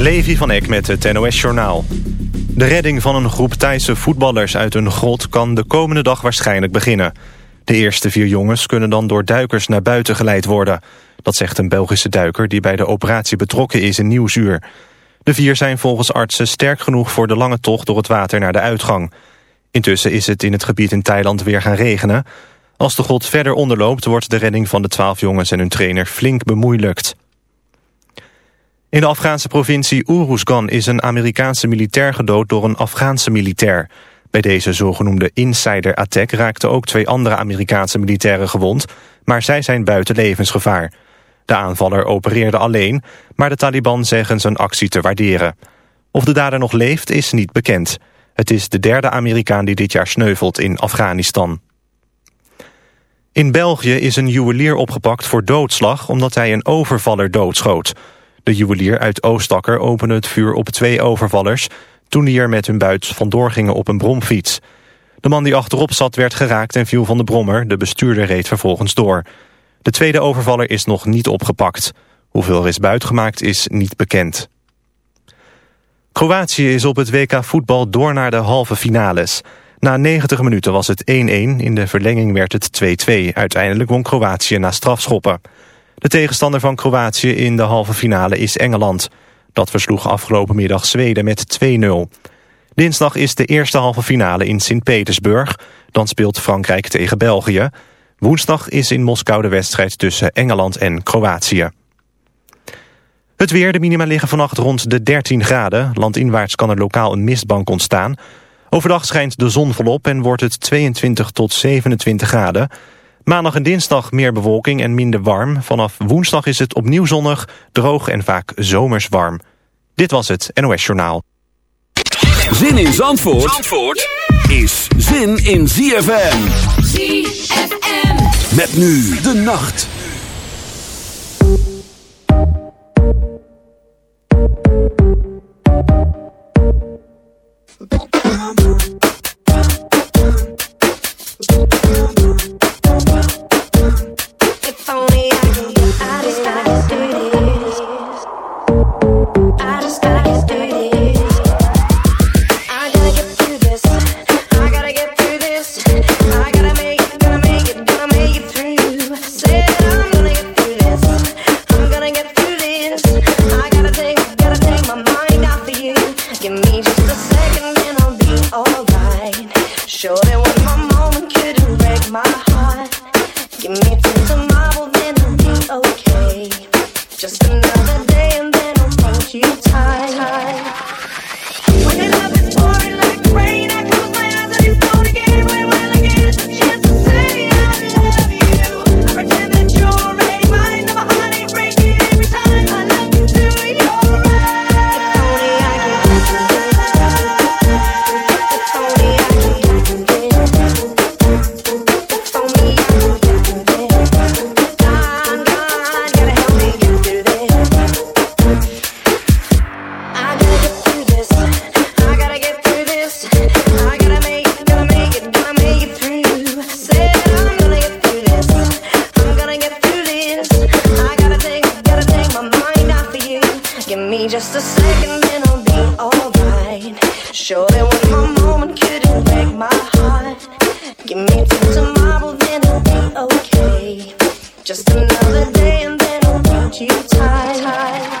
Levi van Eck met het NOS-journaal. De redding van een groep Thaise voetballers uit een grot... kan de komende dag waarschijnlijk beginnen. De eerste vier jongens kunnen dan door duikers naar buiten geleid worden. Dat zegt een Belgische duiker die bij de operatie betrokken is in Nieuwsuur. De vier zijn volgens artsen sterk genoeg voor de lange tocht door het water naar de uitgang. Intussen is het in het gebied in Thailand weer gaan regenen. Als de grot verder onderloopt wordt de redding van de twaalf jongens en hun trainer flink bemoeilijkt. In de Afghaanse provincie Uruzgan is een Amerikaanse militair gedood door een Afghaanse militair. Bij deze zogenoemde insider-attack raakten ook twee andere Amerikaanse militairen gewond, maar zij zijn buiten levensgevaar. De aanvaller opereerde alleen, maar de Taliban zeggen zijn actie te waarderen. Of de dader nog leeft is niet bekend. Het is de derde Amerikaan die dit jaar sneuvelt in Afghanistan. In België is een juwelier opgepakt voor doodslag omdat hij een overvaller doodschoot. De juwelier uit Oostakker opende het vuur op twee overvallers... toen die er met hun buit vandoor gingen op een bromfiets. De man die achterop zat werd geraakt en viel van de brommer. De bestuurder reed vervolgens door. De tweede overvaller is nog niet opgepakt. Hoeveel er is buitgemaakt is niet bekend. Kroatië is op het WK voetbal door naar de halve finales. Na 90 minuten was het 1-1, in de verlenging werd het 2-2. Uiteindelijk won Kroatië na strafschoppen. De tegenstander van Kroatië in de halve finale is Engeland. Dat versloeg afgelopen middag Zweden met 2-0. Dinsdag is de eerste halve finale in Sint-Petersburg. Dan speelt Frankrijk tegen België. Woensdag is in Moskou de wedstrijd tussen Engeland en Kroatië. Het weer, de minima liggen vannacht rond de 13 graden. Landinwaarts kan er lokaal een mistbank ontstaan. Overdag schijnt de zon volop en wordt het 22 tot 27 graden. Maandag en dinsdag meer bewolking en minder warm. Vanaf woensdag is het opnieuw zonnig, droog en vaak zomers warm. Dit was het NOS Journaal. Zin in Zandvoort, Zandvoort is zin in ZFM. ZFM. Met nu de nacht. Just a second and I'll be alright. Sure, there was my moment couldn't break my heart. Give me till tomorrow, then I'll be okay. Just another day and then I'll hold you tight.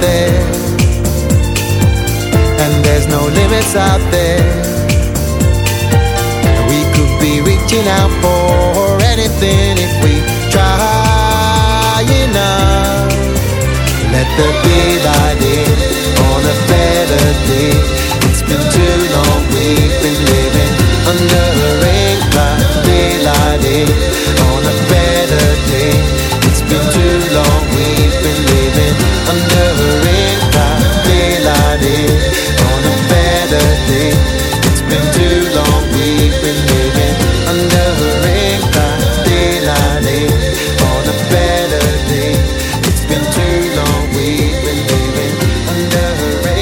there. And there's no limits out there. We could be reaching out for anything if we try enough. Let the daylight in on a better day. It's been too long we've been living under a been living under a on a better day. It's been too long we've been living under a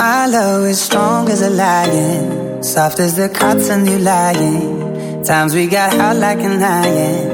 Our love is strong as a lion, soft as the cotton you lying. Times we got hot like an iron,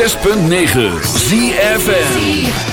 106.9 ZFN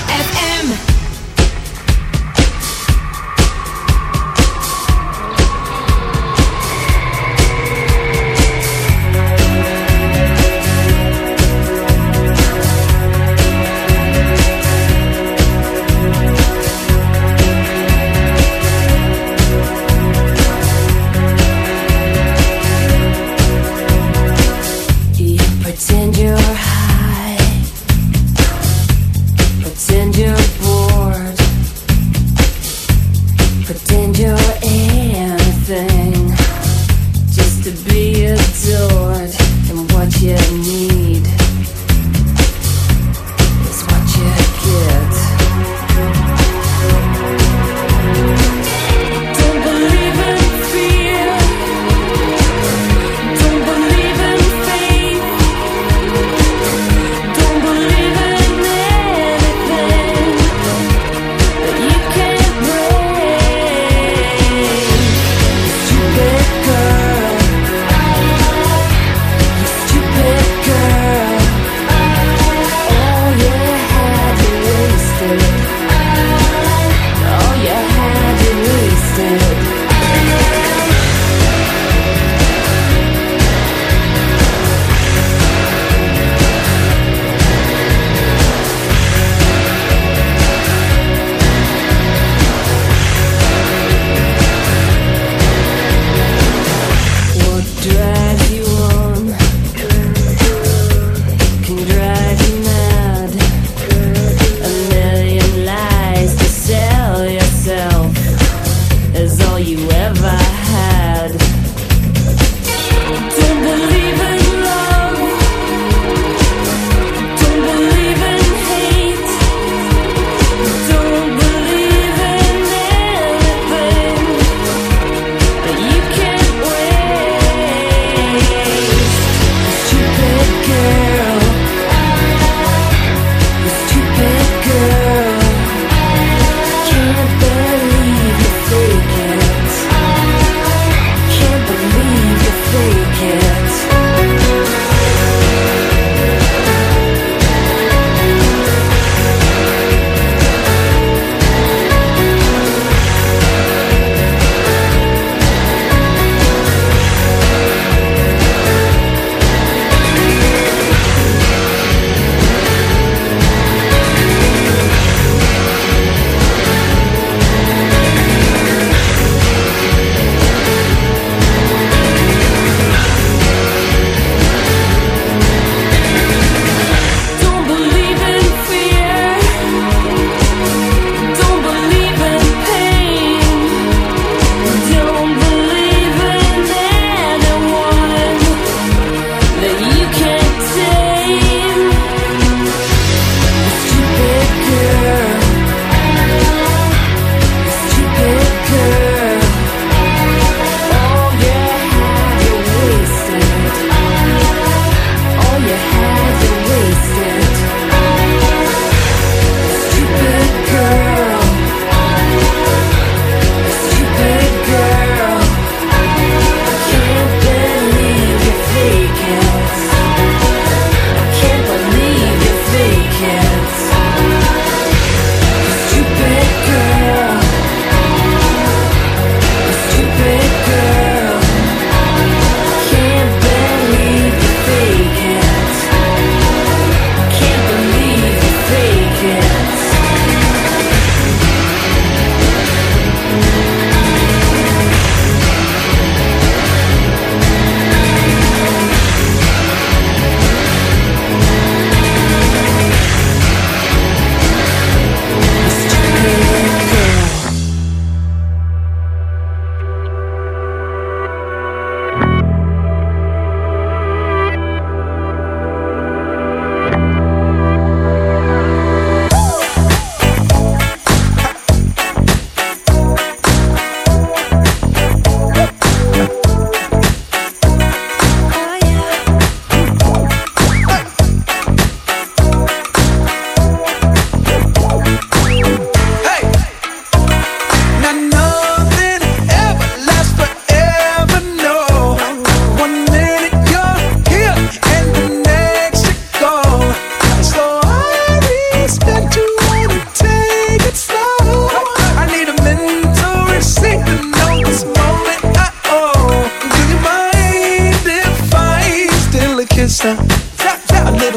the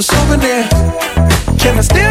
A souvenir. Can I steal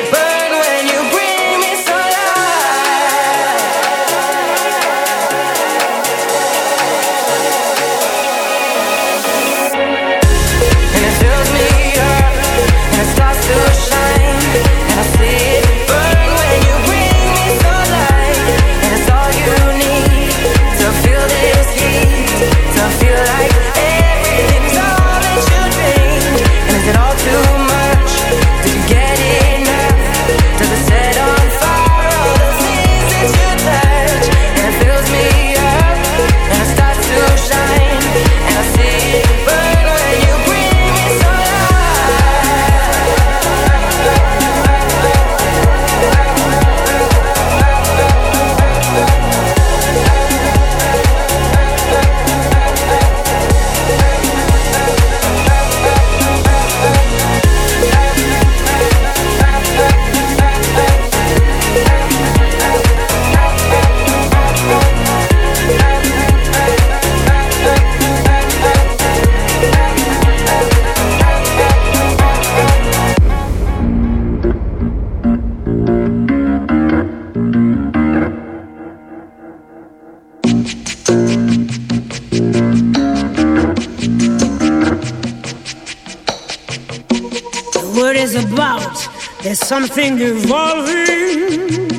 Something evolving.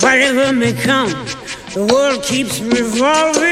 Whatever may come, the world keeps revolving.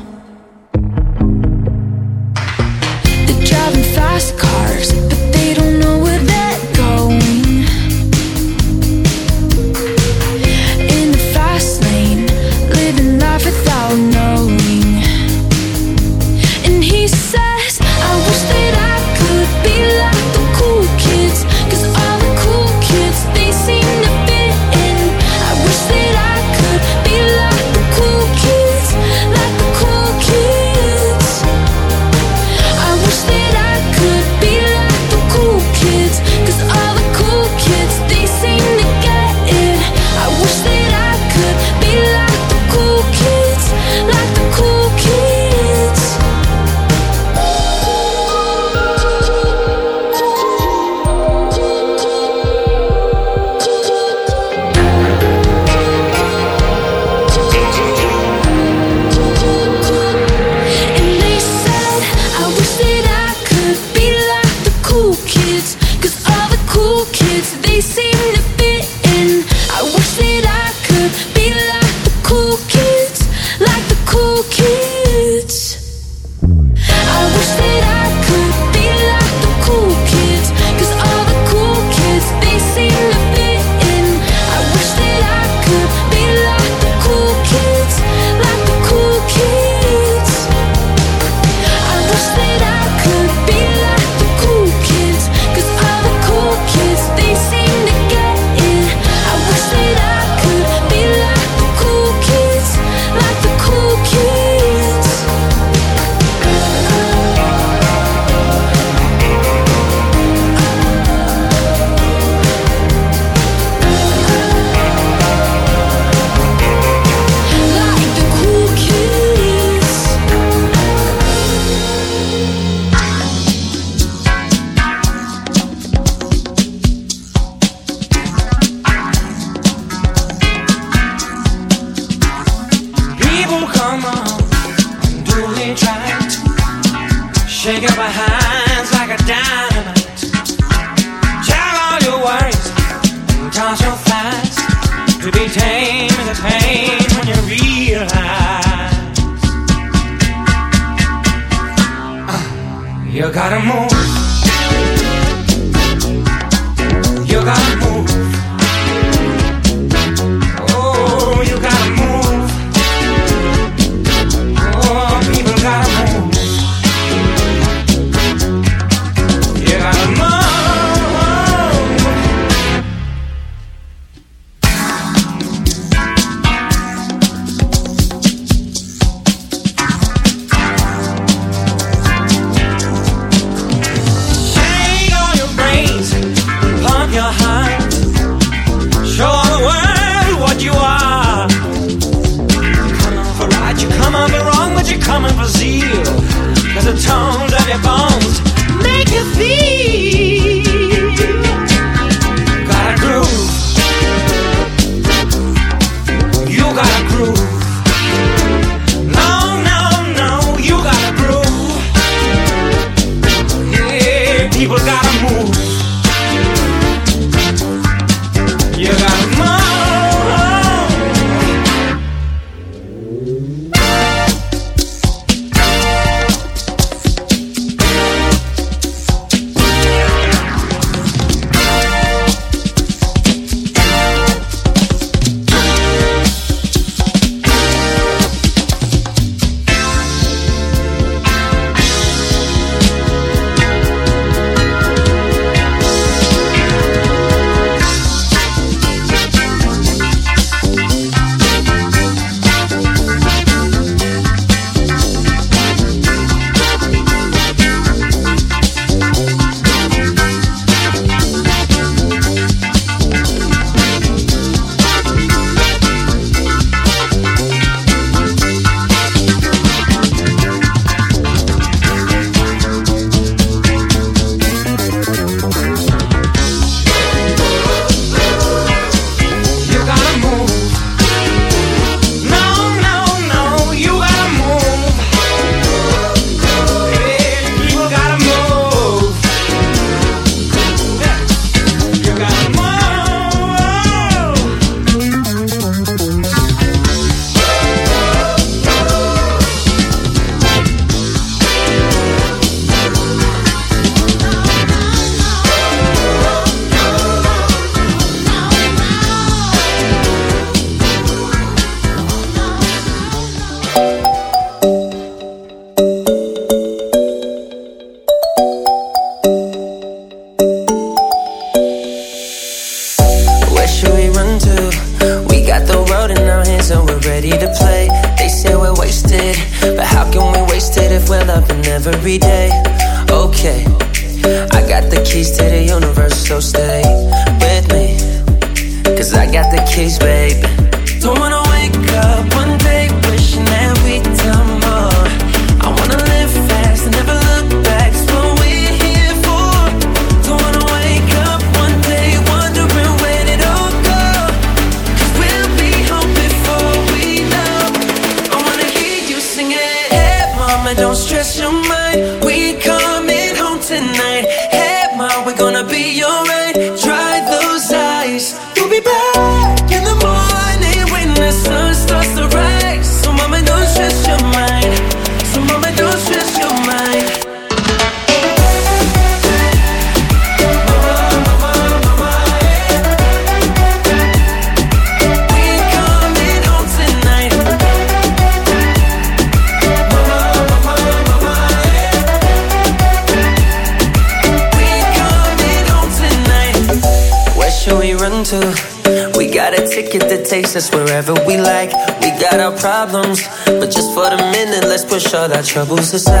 Push all troubles aside.